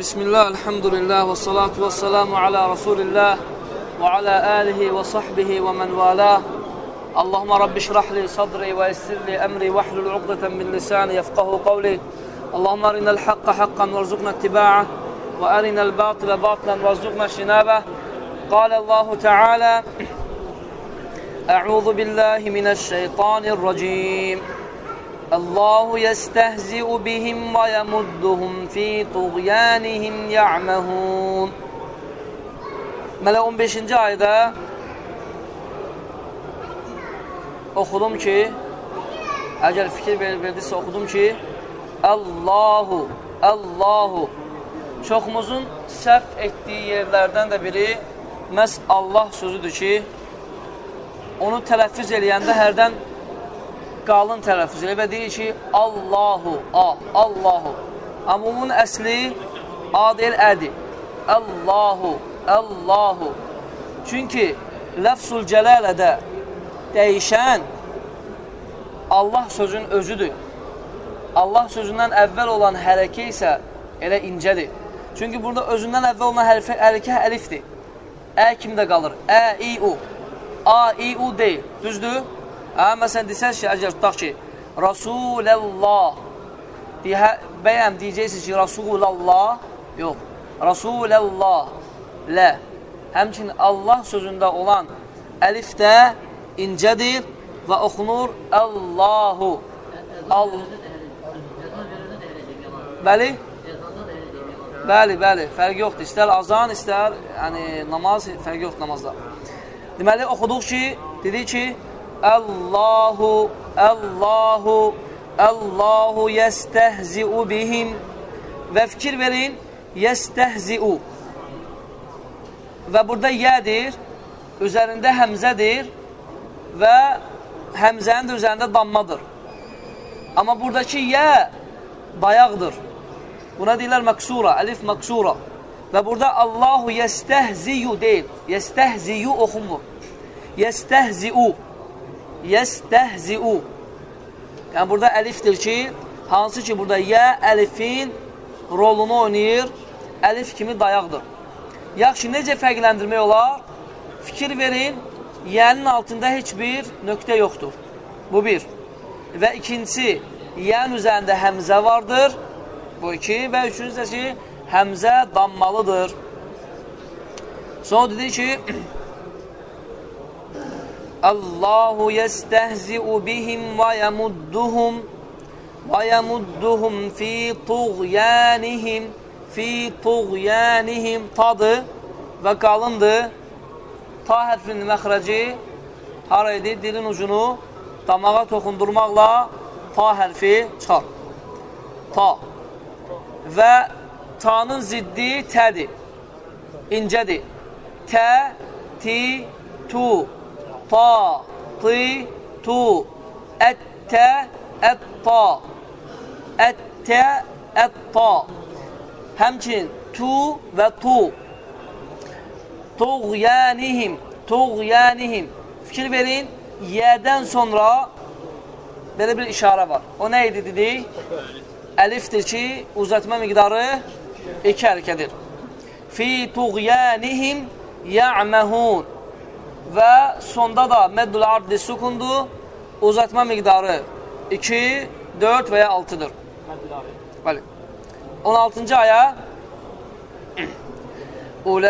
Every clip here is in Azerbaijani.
بسم الله الحمد لله والصلاة والسلام على رسول الله وعلى آله وصحبه ومن والاه اللهم رب اشرح لي صدري ويسر لي أمري واحلل عقدة من لساني يفقه قولي اللهم أرنا الحق حقا وارزقنا اتباعه وأرنا الباطل باطلا وارزقنا اجتنابه قال الله تعالى أعوذ بالله من الشيطان الرجيم Allahu yestehzi'u bihim ve yemudduhum fi tuğyanihim ya'mehun. Mələ 15-ci ayda oxudum ki, əgər fikir verdirsə oxudum ki, Allahu, Allahu. Çoxumuzun səhv etdiyi yerlərdən də biri məhz Allah sözüdür ki, onu tələffüz eləyəndə hərdən qalın tələffüz elə və deyir ki, Allahu, A, Allahu. Amma bunun əsli A deyil, ədir. Allahu, Allahu. Çünki ləfsul cələlədə dəyişən Allah sözün özüdür. Allah sözündən əvvəl olan hərəkə isə elə incədir. Çünki burada özündən əvvəl olan hərfə, hərəkə əlifdir. Ə kimdə qalır? Ə, i, u. A, i, u deyil. Düzdür? Hə, məsələn, desəz ki, əgər tutaq ki, Rasulallah deyə, bəyəm deyəcəksiniz ki, Rasulallah yox, Rasulallah lə həmçin Allah sözündə olan əlif də incədir və oxunur Allahu Al Bəli? Bəli, bəli, fərq yoxdur. İstər azan, istər yəni, namaz, fərq yoxdur namazda. Deməli, oxuduq ki, dedik ki, Allahu, Allahu, Allahu yəstəhzi'u bihim və fikir verin, yəstəhzi'u və burada yədir, üzərində həmzədir və həmzənin də üzərində dammadır. Amma buradakı yə dayaqdır. Buna deyirlər məksura, əlif məksura. Və burada Allahu yəstəhziyu deyil, yəstəhziyu oxunmur. Yəstəhziu, yəstəhziu. Yəni, burada əlifdir ki, hansı ki, burada yə əlifin rolunu oynayır, əlif kimi dayaqdır. Yaxşı, necə fərqləndirmək olar? Fikir verin, yənin altında heç bir nöqtə yoxdur. Bu bir. Və ikincisi, yənin üzərində həmzə vardır. Bu iki. Və üçüncüsü ki, həmzə dammalıdır. Sonra dedi ki, Allahu yəstəhzi'u bihim və yəmudduhum və yəmudduhum fi tuğyanihim fi tuğyanihim tadı və qalındı. Ta hərfinin məxrəci hara idi? Dilin ucunu damağa toxundurmaqla ta hərfi çıxar. Ta. Və tanın ziddi tədir. İncədir. Tə, ti, tu. Ta, ti, tu. Ət-tə, ət-ta. Ət-tə, ət-ta. Həmçin tu və tu. Tuğyanihim, tuğyanihim. Fikir verin, yədən sonra belə bir işarə var. O nə idi dedik? Əlifdir ki, uzatma miqdarı iki hərəkədir. Fi tuğyanihim ya'məhun və sonda da məddül ardli sukundur, uzatma miqdarı 2, 4 və ya 6-dır. Bəli. 16-cı aya أولئك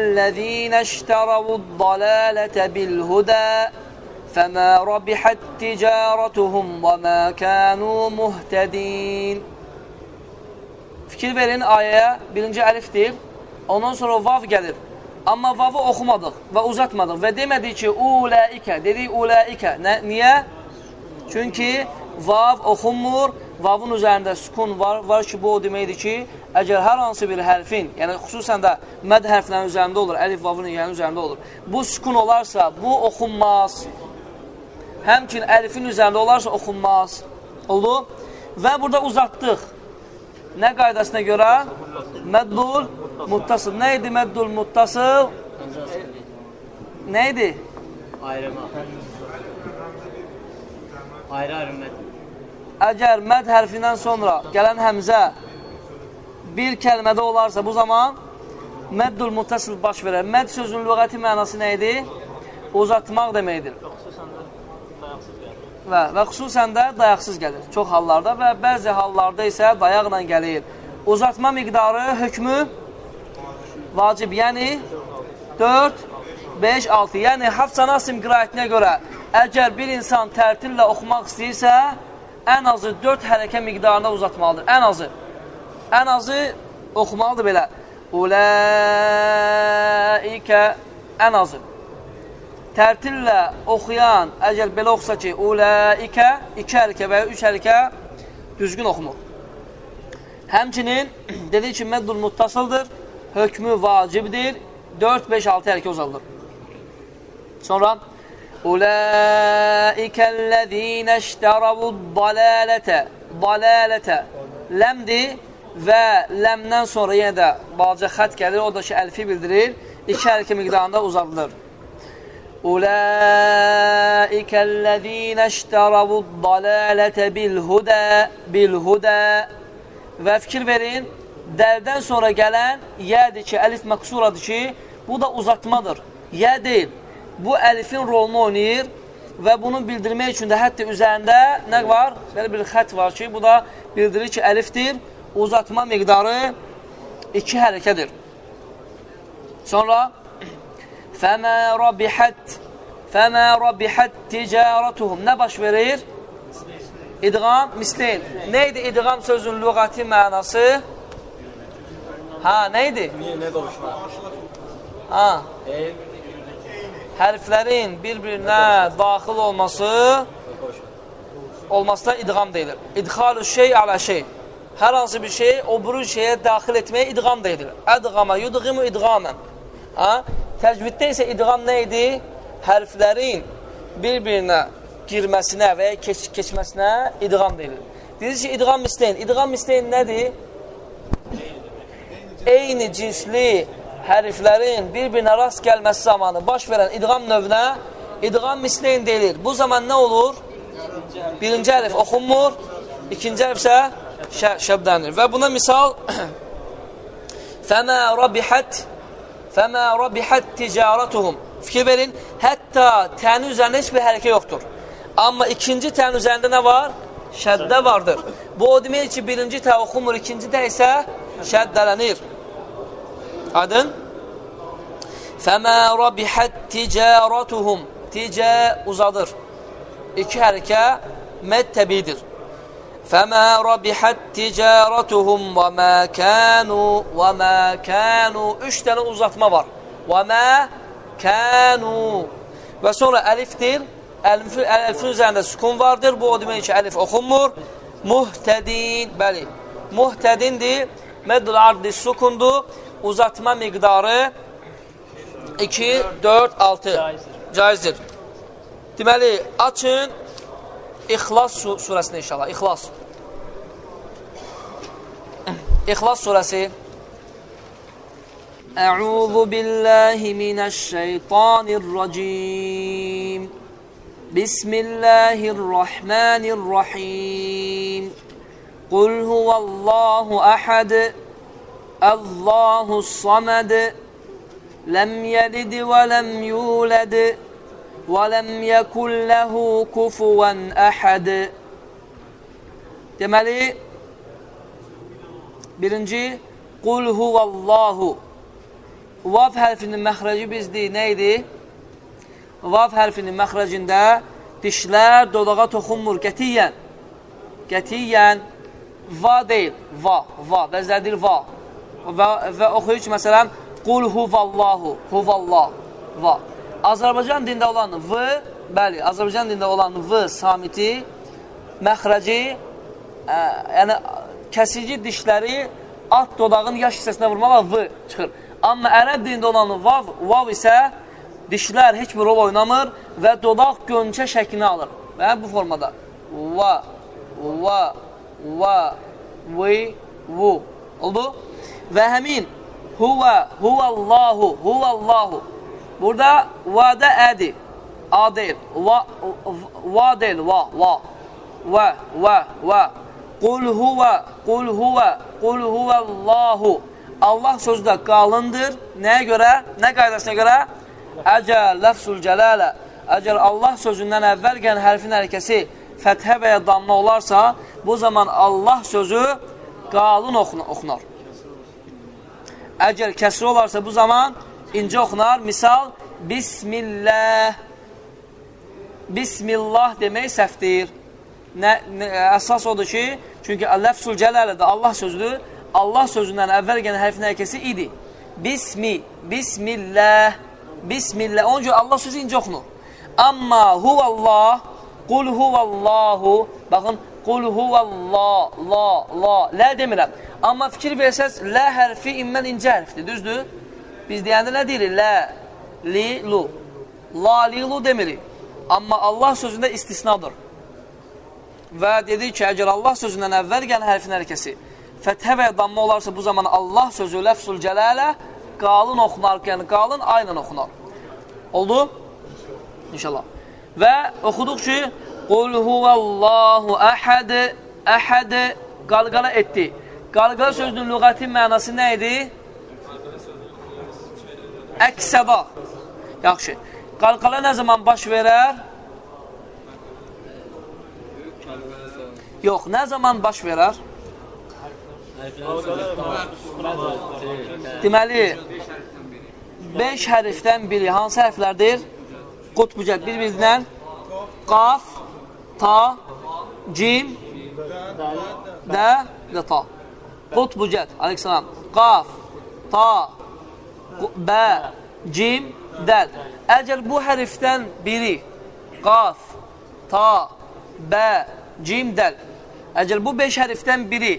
الذين اشتروا الضلالة بالهدى فما ربحت تجارتهم وما كانوا مهتدين Fikir verin ayəyə birinci əlifdir, ondan sonra vav gəlir. Amma vavı oxumadıq və uzatmadıq və demədik ki, uləikə, dedik uləikə. Nə, niyə? Çünki vav oxunmur, vavın üzərində sukun var, var ki, bu o deməkdir ki, əgər hər hansı bir hərfin, yəni xüsusən də məd hərflərin üzərində olur, əlif, vavın yəni üzərində olur, bu sukun olarsa, bu oxunmaz. Həmçin əlifin üzərində olarsa, oxunmaz. Oldu? Və burada uzatdıq. Nə qaydasına görə? Məddul muttasıl. Nə idi məddul muttasıl? Nə idi? Ayrıma. Ayrı-ayrı mədd. Əgər məd hərfindən sonra gələn həmzə bir kəlmədə olarsa bu zaman məddül muttasil baş verər. Mədd sözünün lüğəti mənası nə idi? Uzatmaq deməkdir. Və, və xüsusən də dayaqsız gəlir. Çox hallarda və bəzi hallarda isə dayaqla gəlir. Uzatma miqdarı hökmü vacib, yəni 4, 5, 6. Yəni Hafsan Asim qirayətinə görə əgər bir insan tərtillə oxumaq istəyirsə, ən azı 4 hərəkə miqdarında uzatmalıdır. Ən azı. Ən azı oxumalıdır belə. Ulaikə ən azı. Tərtillə oxuyan, əgər belə oxusa ki, ulaikə, iki hərəkə və ya üç hərəkə düzgün oxumur. Həmçinin dediyi ki, məddul muttasıldır, hökmü vacibdir, 4, 5, 6 hərəkə uzaldır. Sonra Ulaikəl-ləzīnə iştərəvud-dalalətə dalalətə ləmdir və ləmdən sonra yenə də balaca xət gəlir, o da ki, əlfi bildirir, iki hərəkə miqdarında uzadılır. Ulaikəl-ləzīnə iştərəvud-dalalətə bil-hudə bil-hudə və fikir verin, dəldən sonra gələn yədir ki, əlif məqsuradır ki, bu da uzatmadır. Yə deyil. Bu əlifin rolunu oynayır və bunu bildirmək üçün də hətta üzərində nə var? Belə bir xət var ki, bu da bildirir ki, əlifdir uzatma miqdarı iki hərəkədir. Sonra Fəmə rabihət Fəmə rabihət ticaratuhum Nə baş verir? İdğam, misleyn. Neydi idğam sözün lüğəti mənası? Ha, ne doğuşma? Ha, E, hərflərin bir-birinə daxil olması olmasına idğam deyilir. İdxalu şey alə şey. Hər hansı bir şey o buru şeyə daxil etməyə idğam deyilir. Ədğama yudğimu idğamən. Ha? Təcviddə isə idğam nə idi? Hərflərin bir-birinə girməsinə və ya keç keçməsinə idğam deyilir. Deyilir ki, idğam isteyin. İdğam isteyin nədir? Eyni cinsli hərflərin bir-birinə rast gəlməsi zamanı baş verən idğam növünə idğam misleyin deyilir. Bu zaman nə olur? Birinci hərf oxunmur, ikinci hərf isə şə şəbdənir. Və buna misal Fəmə rabihət Fəmə rabihət ticaratuhum Fikir verin, hətta tənin üzərində heç bir hərəkə yoxdur. Amma ikinci tənin üzərində nə var? Şəddə vardır. Bu o deməkdir ki, birinci tə oxumur, ikinci tə isə şəddələnir. Adın? Fəmə rabihət ticaratuhum Ticə uzadır. İki hərəkə məd təbidir. فما ربحت ticaratuhum və mə kanu və mə kanu üç dənə uzatma var. Və mə kanu və sonra əlifdir. Əlifin, əlifin üzərində sukun vardır. Bu o demək ki, əlif oxunmur. Muhtədin, bəli. Muhtədindir. Məddül ardi sukundur. Uzatma miqdarı 2, 4, 6. Caizdir. Deməli, açın İxlas surəsində inşallah. İxlas. İxlas surəsi. Əuzu billahi minəşşeytanirracim. Bismillahirrahmanirrahim. Qul huvallahu əhəd. Allahus samad. Ləm yəlid və ləm yulad. وَلَمْ يَكُنْ لَهُ كُفُوًا أَحَدٍ Deməli, birinci, Qul huvallahu. Vav hərfinin məxrəci bizdir, nə idi? Vav hərfinin məxrəcində dişlər dolağa toxunmur, qətiyyən. Qətiyyən, va deyil, va, va, vəzlədir va. Və, və oxuyur ki, məsələn, Qul huvallahu, huvallah, va. Azərbaycan dində olan V, bəli, Azərbaycan dində olan V samiti, məxrəci, ə, yəni kəsici dişləri alt dodağın yaş hissəsinə vurmağa V çıxır. Amma ərəb dində olan vav, vav isə dişlər heç bir rol oynamır və dodaq gönçə şəklini alır. Və bu formada. Va, va, va, vi, vu. Oldu? Və həmin huvə, huvəllahu, huvəllahu Burada vədə ədir. A deyil. Va, va deyil. Va, va. Və, və, və. Qul huva, qul huva, qul huvallahu. Allah sözü də qalındır. Nəyə görə? Nə qaydasına görə? Əcəl, ləfsul cələlə. Əgər Allah sözündən əvvəl gələn hərfin hərəkəsi fəthə və ya damla olarsa, bu zaman Allah sözü qalın oxunar. Əgər kəsri olarsa, bu zaman incə oxunar. Misal, Bismillah. Bismillah demək səhvdir. Nə, nə, əsas odur ki, çünki ləfsul cələlədə Allah sözüdür. Allah sözündən əvvəl gələn hərfin hərəkəsi idi. Bismi, Bismillah, Bismillah. Onun görə Allah sözü incə oxunur. Amma huvallah, qul huvallahu, baxın, qul huvallah, la, la, lə demirəm. Amma fikir versəz, lə hərfi immən incə hərfdir, düzdür? Biz deyəndə nə deyirik? Lə, li, lu. La, li, lu demirik. Amma Allah sözündə istisnadır. Və dedik ki, əgər Allah sözündən əvvəl gələn hərfin hərəkəsi fəthə və damma olarsa bu zaman Allah sözü ləfsul cələlə qalın oxunar, yəni qalın aynən oxunar. Oldu? İnşallah. Və oxuduq ki, Qul huvallahu əhəd, əhəd qalqala etdi. Qalqala sözünün lüğəti mənası nə idi? Əksəda. Yaxşı. Qalqala nə zaman baş verər? Yox, nə zaman baş verər? Deməli, 5 hərfdən biri hansı hərflərdir? Qutbucət bir-birindən qaf, ta, cim, də və ta. Qutbucət, aleyhissalam. Qaf, ta, bə, cim, dəl. Əgər bu hərfdən biri qaf, ta, bə, cim, dəl. Əgər bu 5 hərfdən biri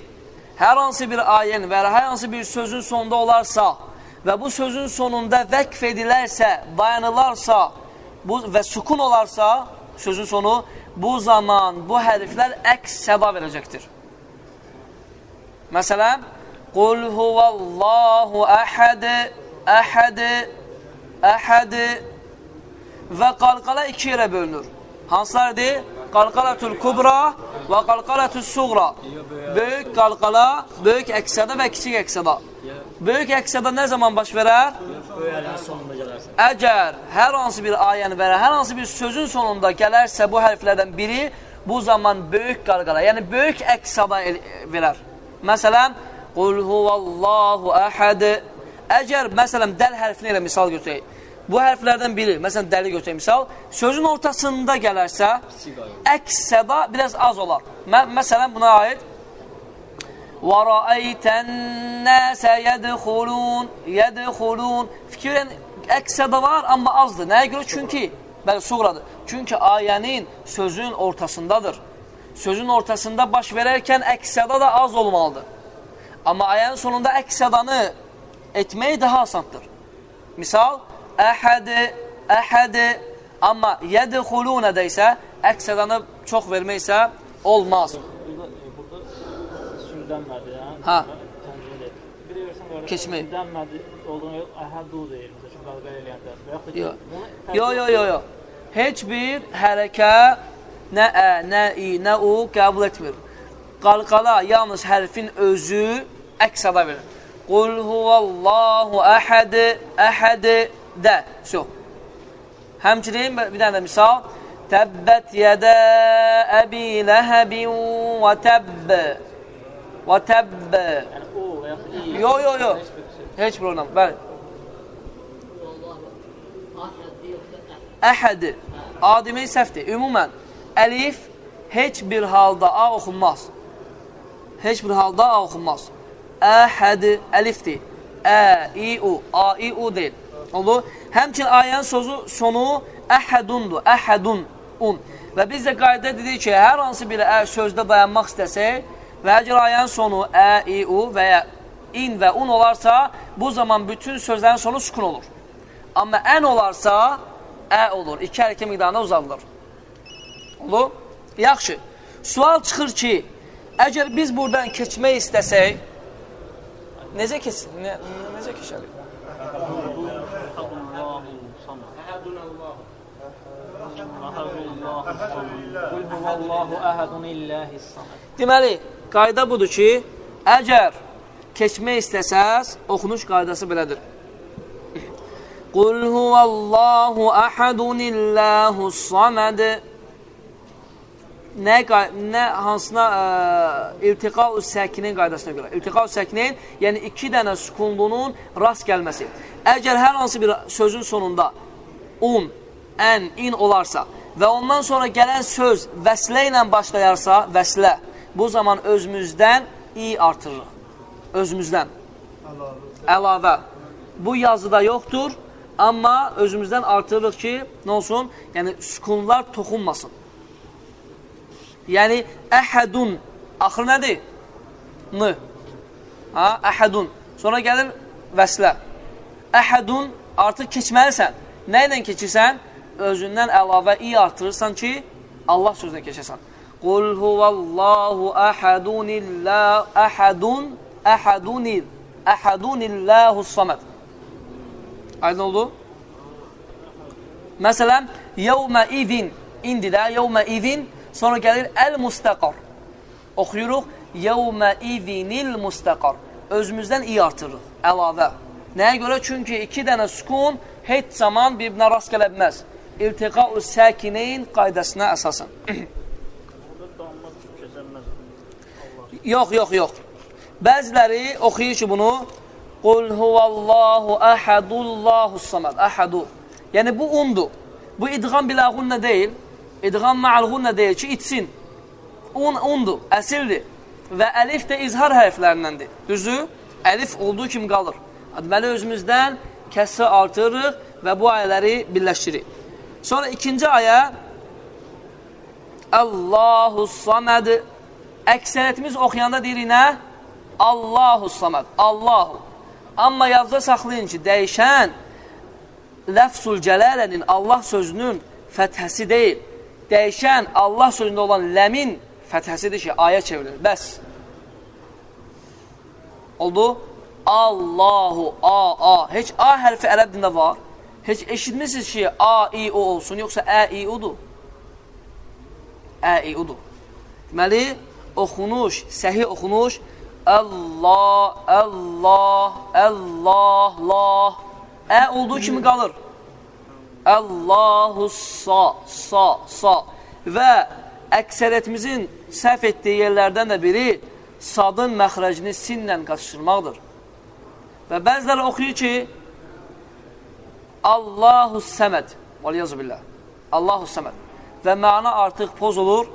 hər hansı bir ayənin və hər hansı bir sözün sonunda olarsa və bu sözün sonunda vəqf edilərsə, dayanılarsa bu, və sukun olarsa, sözün sonu, bu zaman bu hərflər əks səda verəcəkdir. Məsələn, Qul huvallahu əhəd, əhəd, əhəd və qalqala iki yerə bölünür. Hansılardır? qalqalatul kubra və qalqalatul suğra. Böyük qalqala, böyük əksədə və kiçik əksədə. Böyük əksədə nə zaman baş verər? Əgər hər hansı bir ayəni və hər hansı bir sözün sonunda gələrsə bu hərflərdən biri, bu zaman böyük qalqala, yəni böyük əksədə verər. Məsələn, Qul huvallahu əhəd. Əgər, məsələn, dəl hərfini ilə misal götürək. Bu hərflərdən biri, məsələn, dəli götürək misal, sözün ortasında gələrsə, əks səda biraz az olar. Mə məsələn, buna aid وَرَأَيْتَ النَّاسَ يَدْخُلُونَ يَدْخُلُونَ Fikrin əks səda var, amma azdır. Nəyə görə? Çünki, bəli, suğradır. Çünki ayənin sözün ortasındadır. Sözün ortasında baş verərkən əks səda da az olmalıdır. Amma ayənin sonunda əks sədanı etmək daha asandır. Misal, əhədi, əhədi, amma yədxulunədə isə əksədanı çox vermək isə olmaz. Dənmədi, hə? Keçmək. Dənmədi olduğunu yox, əhədu deyir, məsələn, qalqa eləyəndə. Yox, yox, yox, yox. Yo. Heç bir hərəkə nə ə, nə i, nə u qəbul etmir. Qalqala yalnız hərfin özü əksada verir. Qul huvallahu əhəd, əhəd də. Yox. Həmçinin bir dənə misal. Təbbət yədə əbi ləhəbin və təbb. Və təbb. Yox, yox, yox. Heç bir oynam. Bəli. Əhəd. A demək səhvdir. Ümumən, əlif heç bir halda A oxunmaz. Heç bir halda A oxunmaz. Əhəd əlifdir. Ə, i, u. A, i, u deyil. Oldu. Həmçin ayənin sözü sonu əhədundur. Əhədun, un. Və biz də qayda dedik ki, hər hansı bir ə sözdə dayanmaq istəsək və əgər ayənin sonu ə, i, u və ya in və un olarsa, bu zaman bütün sözlərin sonu sukun olur. Amma ən olarsa, ə olur. İki hərəkə miqdarında uzanılır. Olur? Yaxşı. Sual çıxır ki, əgər biz buradan keçmək istəsək, necə, keç ne, necə əhədun samad. Deməli, qayda budur ki, əgər keçmək istəsəz, oxunuş qaydası belədir. Qul huvallahu əhədunillahu saməd nə, nə hansına ə, iltiqa-ü səkinin qaydasına görə. İltiqa-ü səkinin, yəni iki dənə sükunlunun rast gəlməsi. Əgər hər hansı bir sözün sonunda un, ən, in olarsa və ondan sonra gələn söz vəslə ilə başlayarsa, vəslə, bu zaman özümüzdən i artırırıq. Özümüzdən. Əlavə. Bu yazıda yoxdur, amma özümüzdən artırırıq ki, nə olsun? Yəni, sükunlar toxunmasın. Yəni, əhədun, axır nədir? N. Ha, əhədun. Sonra gəlir vəslə. Əhədun, artıq keçməlisən. Nə ilə keçirsən? Özündən əlavə i artırırsan ki, Allah sözünə keçəsən. Qul huvallahu əhədunillə, əhədun, əhədunil, əhədunilləhu saməd. Aydın oldu? Məsələn, yevmə idin, indi də yevmə idin, Sonra gəlir əl-mustəqar. Oxuyuruq, yəvmə izinil mustəqar. Özümüzdən i artırırıq, əlavə. Nəyə görə? Çünki iki dənə sukun heç zaman bir-birinə rast gələ bilməz. İltiqa-ı səkinin qaydasına əsasən. yox, yox, yox. Bəziləri oxuyur ki bunu Qul huvallahu əhədullahu samad. Əhədu. Yəni bu undur. Bu idğam biləğunlə deyil. İdğam ma'alğunna deyir ki, itsin. Un, undur, əsildir. Və əlif də izhar hərflərindəndir. Düzü, əlif olduğu kimi qalır. Deməli, özümüzdən kəsri artırırıq və bu ayələri birləşdirik. Sonra ikinci ayə Allahu saməd Əksəriyyətimiz oxuyanda deyirik nə? Allahu saməd Allahu Amma yazda saxlayın ki, dəyişən ləfsul cələlənin Allah sözünün fəthəsi deyil dəyişən Allah sözündə olan ləmin fəthəsidir ki, aya çevrilir. Bəs. Oldu? Allahu, A, A. Heç A hərfi ərəb dində var. Heç eşitmişsiniz ki, A, I, O olsun, yoxsa Ə, I, Udur. Ə, I, Udur. Deməli, oxunuş, səhi oxunuş, Allah, Allah, Allah, Allah. Ə olduğu kimi qalır. Allahu sa, sa, sa və əksəriyyətimizin səhv etdiyi yerlərdən də biri sadın məxrəcini sinlə qaçışdırmaqdır. Və bəziləri oxuyur ki, Allahu səməd, vəliyyəzu billah, Allahu səməd və məna artıq poz olur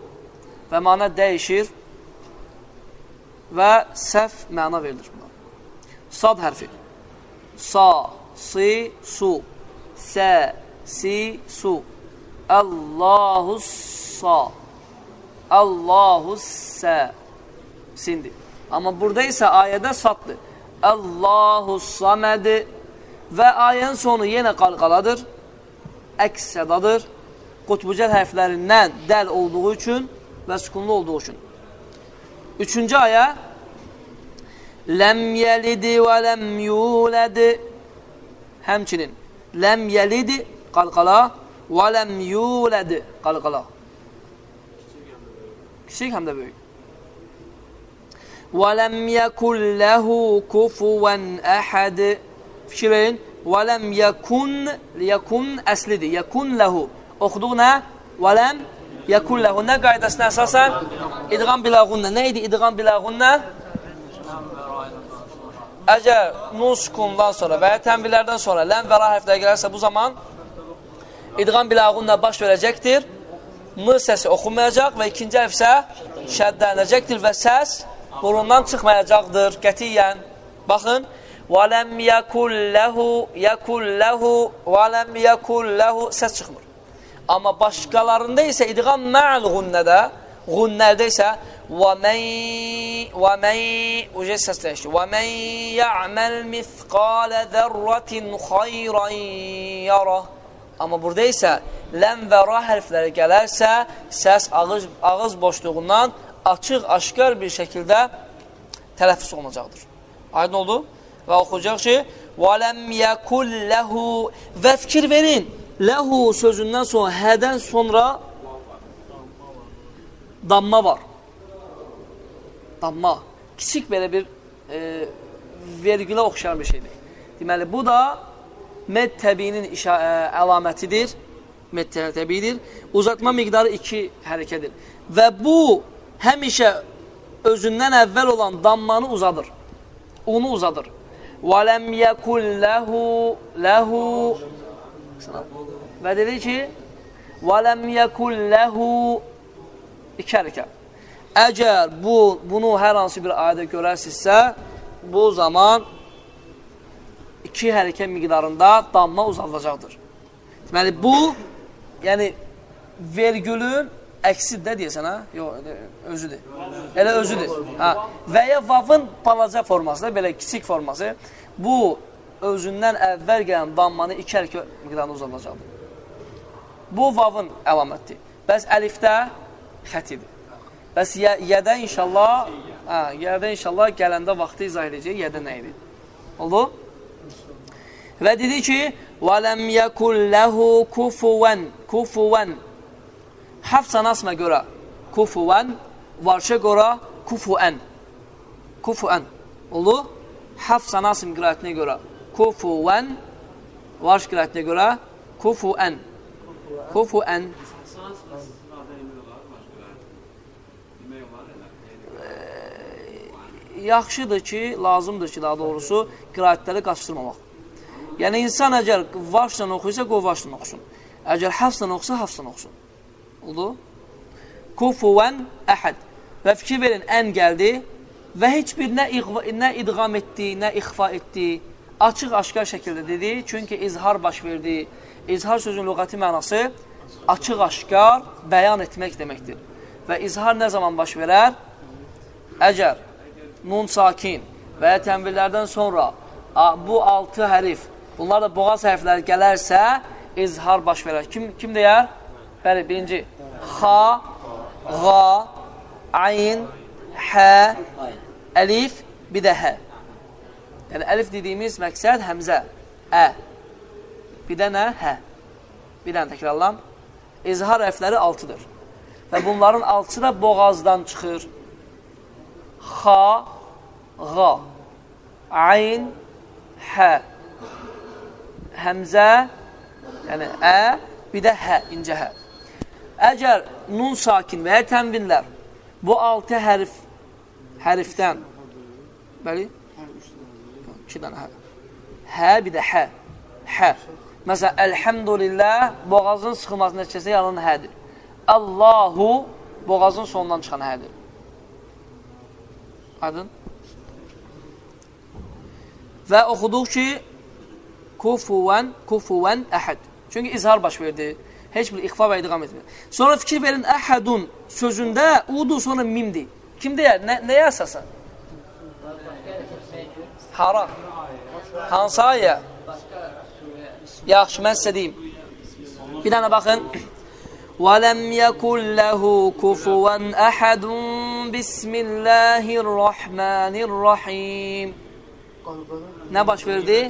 və məna dəyişir və səhv məna verilir buna. Sad hərfi. Sa, si, su, sə, si, su. Allahu sa. Allahu sə. Sindi. Amma burada isə ayədə satdır. Allahu saməd və ayənin sonu yenə qalqaladır. Əks sədadır. Qutbucəl hərflərindən dəl olduğu üçün və sükunlu olduğu üçün. Üçüncü ayə Ləm yəlidi və ləm yulədi Həmçinin Ləm yəlidi قلقلا ولم يولد. قلقلا كشيك هم دبوي ولم يكن له كفوا أحد. فشيرين ولم يكن ليكن أسلدي يكن له. أخذونا. ولم يكن له. نقعد دسنا أساسا. إدغام بلا غنة. نيدي إدغام بلا غنة. Əgər nun sukundan sonra və ya tənbillərdən sonra ləm və ra hərflər gələrsə bu zaman idğam bilağunla baş verəcəkdir. M səsi oxunmayacaq və ikinci hərf isə şəddələnəcəkdir və səs burundan çıxmayacaqdır qətiyyən. Baxın, وَلَمْ يَكُلْ لَهُ يَكُلْ لَهُ وَلَمْ يَكُلْ لَهُ səs çıxmır. Amma başqalarında isə idğam mə'lğunnədə,ğunnəldə isə وَمَنْ وَمَنْ ucə səsləyişdir. وَمَنْ يَعْمَلْ مِثْقَالَ ذَرَّةٍ خَيْرًا يَرَهُ Amma burada isə ləm və ra hərfləri gələrsə, səs ağız, ağız boşluğundan açıq, aşkar bir şəkildə tələffüs olunacaqdır. Aydın oldu? Və oxuyacaq ki, وَلَمْ يَكُلْ لَهُ Və fikir verin, ləhu sözündən sonra, hədən sonra damma var. damma. Kiçik belə bir e, vergülə oxşar bir şeydir. Deməli, bu da med təbiinin əlamətidir. Med təbiidir. Uzatma miqdarı 2 hərəkədir. Və bu həmişə özündən əvvəl olan dammanı uzadır. Onu uzadır. Və ləm yekul lehu lehu Və dedi ki, və ləm yekul lehu iki hərəkə. Əgər bu, bunu hər hansı bir ayədə görərsinizsə, bu zaman iki hərəkət miqdarında damma uzadılacaqdır. Deməli, bu, yəni, vergülün əksidir deyəsən, hə? Yox, özüdür. Elə özüdür. Hə. Və ya vavın balaca forması belə kiçik forması, bu, özündən əvvəl gələn dammanı iki hərəkət miqdarında uzadılacaqdır. Bu, vavın əlamətidir. Bəs əlifdə xətidir. Bəs yə, yədə inşallah, hə, yədə inşallah gələndə vaxtı izah edəcək, yədə nə idi? Oldu? Və dedi ki, وَلَمْ يَكُلْ لَهُ كُفُوًا كُفُوًا Hafsa nasma görə kufuən, varşa görə kufuən. Kufuən. Oldu? Hafsa nasım qirayətinə görə kufuən, varş qirayətinə görə kufuən. Kufuən. Yaxşıdır ki, lazımdır ki, daha doğrusu qirayətləri qaçdırmamaq. Yəni, insan əgər vaşla oxuysa, qoy vaşla oxusun. Əgər hafsla oxusa, hafsla oxusun. Oldu? Kufuvən əhəd. Və fikir verin, ən gəldi və heç bir nə, nə idğam etdi, nə ixfa etdi. Açıq-aşkar şəkildə dedi. Çünki izhar baş verdi. İzhar sözün lüğəti mənası açıq-aşkar bəyan etmək deməkdir. Və izhar nə zaman baş verər? Əgər nun sakin və ya tənvillərdən sonra bu altı hərif, bunlar da boğaz hərfləri gələrsə, izhar baş verər. Kim, kim deyər? Bəli, birinci. Xa, qa, ayn, hə, əlif, bir də hə. Yəni, əlif dediyimiz məqsəd həmzə, ə. Bir də nə? Hə. Bir dənə təkrarlam. İzhar hərfləri altıdır. Və bunların altısı da boğazdan çıxır xa, qa, ayn, hə, həmzə, yəni ə, bir də hə, incə hə. Əgər nun sakin və ya tənvinlər bu altı hərf, hərfdən, bəli, iki dənə hə, hə, bir də hə, hə. Məsələn, əlhəmdülillah boğazın sıxılması nəticəsində yalan hədir. Allahu boğazın sonundan çıxan hədir. Aydın? Və oxuduq ki, kufuven kufuven ehad. Çünkü izhar baş verdi. Hiçbir ihfa ve idgam etmiyor. Sonra fikir verin ehadun sözünde udu sonra mimdi. Kimde ya? Ne, neye asasen? Hara. Hansaya. Yaxşı, mən sizə deyim. Bir dənə baxın. وَلَمْ يَكُلْ لَهُ كُفُوًا أَحَدٌ بِسْمِ اللّٰهِ الرَّحْمَنِ الرَّحِيمِ Nə baş verdi?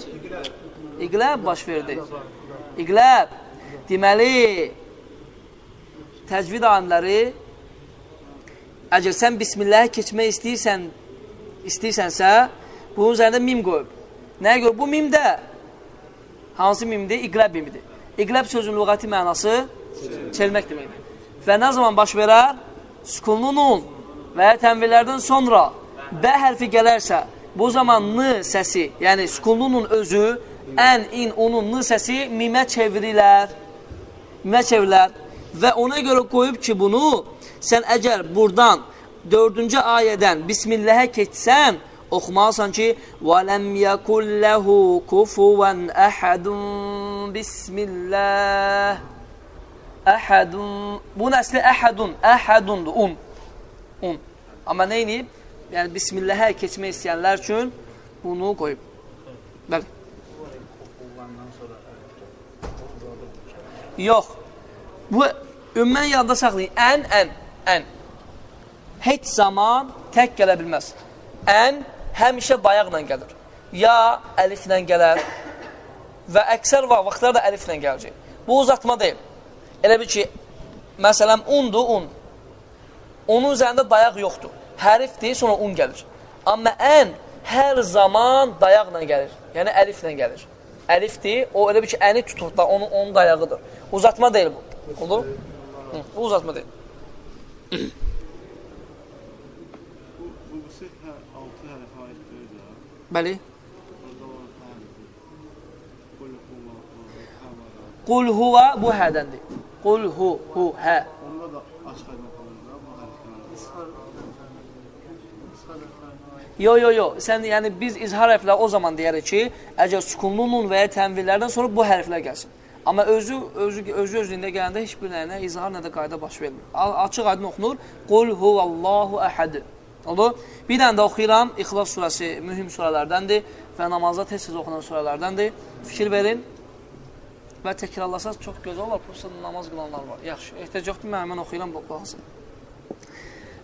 İqləb baş verdi. İqləb. Deməli, təcvid alimləri əgər sən bismillah keçmək istəyirsən, istəyirsənsə, bunun üzərində mim qoyub. Nəyə görə? Bu mim də hansı mimdir? İqləb mimidir. İqləb sözün lüğəti mənası çelmək deməkdir. Və nə zaman baş verər? Sükunlu nun və ya tənvillərdən sonra bə hərfi gələrsə, bu zaman n səsi, yəni sükunlu nun özü, ən, in, onun n səsi mimə çevirilər. Mimə çevirilər. Və ona görə qoyub ki, bunu sən əgər buradan dördüncü ayədən Bismilləhə keçsən, oxumalısan ki, وَلَمْ يَكُلْ لَهُ كُفُوًا أَحَدٌ بِسْمِ اللَّهِ Əhədun. Bunun əsli əhədun. Əhədundur. Un. Un. Amma nə inib? Yəni, bismilləhə keçmək istəyənlər üçün bunu qoyub. Bəli. Yox. Bu, ümmən yadda saxlayın. Ən, ən, ən. Heç zaman tək gələ bilməz. Ən həmişə bayaqla gəlir. Ya əliflə gələr və əksər vaxtlarda əliflə gələcək. Bu uzatma deyil. Elə bil ki, məsələn, undur, un. Onun üzərində dayaq yoxdur. hərfdir, sonra un gəlir. Amma ən hər zaman dayaqla gəlir. Yəni əliflə gəlir. Əlifdir, o elə bir ki, əni tutur da, onun, onun dayağıdır. Uzatma deyil bu. Olur? Hı, bu uzatma deyil. Bəli. Qul huva bu hədəndir. Qul hu, hu, hə. Onda da açıq aydın qalır bu hərflər. Yo, yo, yo. Sən, yəni biz izhar hərflər o zaman deyərik ki, əgər sukunlu nun və ya tənvillərdən sonra bu hərflər gəlsin. Amma özü özü özü özlüyündə gələndə heç bir nə izhar nə də qayda baş vermir. Açıq aydın oxunur. Qul huvallahu əhəd. Oldu? Bir dənə də oxuyuram. İxlas surəsi mühüm surələrdəndir və namazda tez-tez oxunan surələrdəndir. Fikir verin və təkrarlasaz çox gözəl olar. Prosta namaz qılanlar var. Yaxşı. Ehtiyac yoxdur. Mən həmən oxuyuram bu qulaq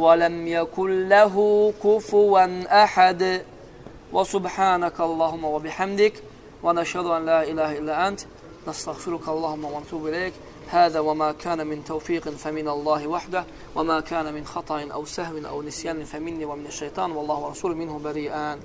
ولم يكن له كفوا أحد. وسبحانك اللهم وبحمدك ونشهد أن لا إله إلا أنت نستغفرك اللهم ونتوب إليك. هذا وما كان من توفيق فمن الله وحده وما كان من خطأ أو سهو أو نسيان فمني ومن الشيطان والله ورسوله منه بريئان